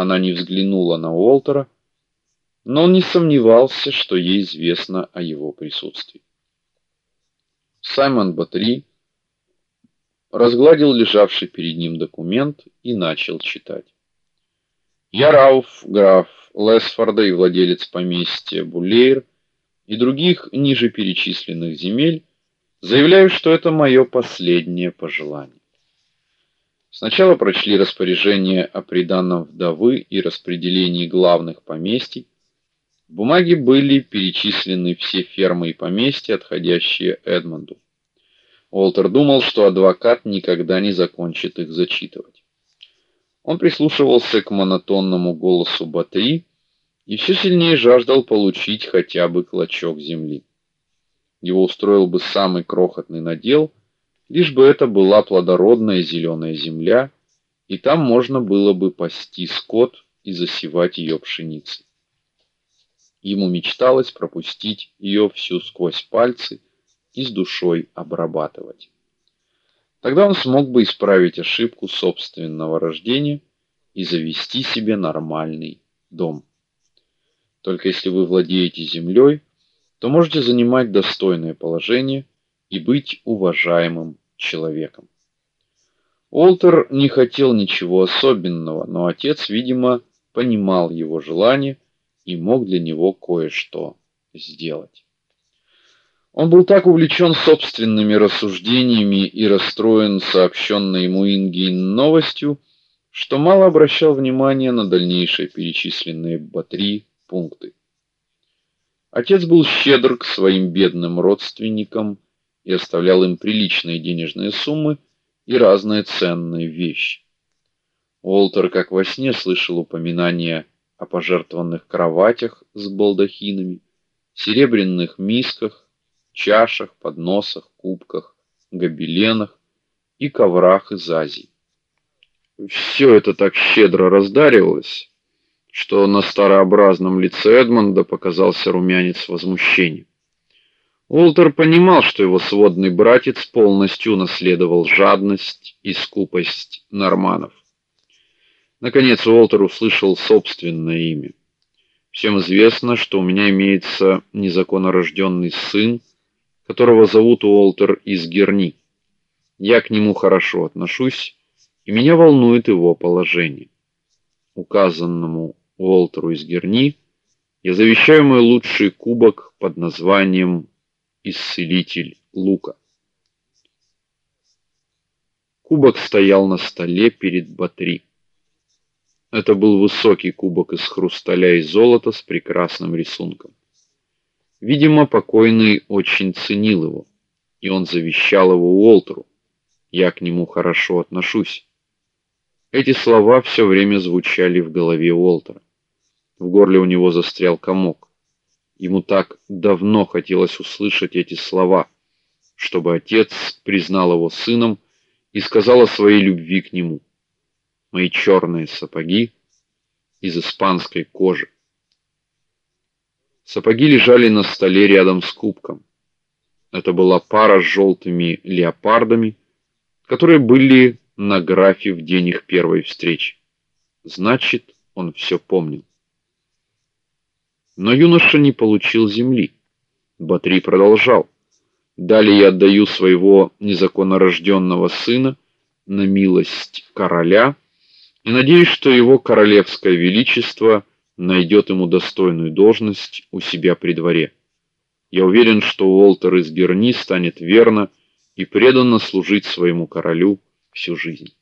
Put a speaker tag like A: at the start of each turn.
A: Она не взглянула на Уолтера, но он не сомневался, что ей известно о его присутствии. Саймон Батри разгладил лежавший перед ним документ и начал читать. Я Рауф, граф Лесфорда и владелец поместья Булейр и других ниже перечисленных земель, заявляю, что это мое последнее пожелание. Сначала прочли распоряжение о приданом вдовы и распределении главных поместий. В бумаге были перечислены все фермы и поместья, отходящие Эдмонду. Уолтер думал, что адвокат никогда не закончит их зачитывать. Он прислушивался к монотонному голосу Батри и все сильнее жаждал получить хотя бы клочок земли. Его устроил бы самый крохотный надел, лишь бы это была плодородная зеленая земля, и там можно было бы пасти скот и засевать ее пшеницей. Ему мечталось пропустить ее всю сквозь пальцы и с душой обрабатывать. Тогда он смог бы исправить ошибку собственного рождения и завести себе нормальный дом. Только если вы владеете землей, то можете занимать достойное положение и быть уважаемым человеком. Олтер не хотел ничего особенного, но отец, видимо, понимал его желание и мог для него кое-что сделать. Он был так увлечен собственными рассуждениями и расстроен сообщенной ему Инги новостью, что мало обращал внимания на дальнейшие перечисленные Батри пункты. Отец был щедр к своим бедным родственникам и оставлял им приличные денежные суммы и разные ценные вещи. Уолтер, как во сне, слышал упоминания о пожертвованных кроватях с балдахинами, серебряных мисках, чашах, подносах, кубках, гобеленах и коврах из Азии. Все это так щедро раздаривалось, что на старообразном лице Эдмонда показался румянец возмущения. Уолтер понимал, что его сводный братец полностью наследовал жадность и скупость норманов. Наконец Уолтер услышал собственное имя. Всем известно, что у меня имеется незаконно рожденный сын, которого зовут Уолтер из Герни. Я к нему хорошо отношусь, и меня волнует его положение. Указанному Уолтеру из Герни я завещаю мой лучший кубок под названием Исцелитель лука. Кубок стоял на столе перед Батри. Это был высокий кубок из хрусталя и золота с прекрасным рисунком. Видимо, покойный очень ценил его, и он завещал его Уолтеру. Я к нему хорошо отношусь. Эти слова все время звучали в голове Уолтера. В горле у него застрял комок. Ему так давно хотелось услышать эти слова, чтобы отец признал его сыном и сказал о своей любви к нему. Мои черные сапоги из испанской кожи. Сапоги лежали на столе рядом с кубком. Это была пара с желтыми леопардами, которые были на графе в день их первой встречи. Значит, он все помнил. Но юноша не получил земли. Батри продолжал: "Далее я отдаю своего незаконно рожденного сына на милость короля и надеюсь, что его королевское величество найдет ему достойную должность у себя при дворе. Я уверен, что Уолтер из Герни станет верно и преданно служить своему королю всю жизнь.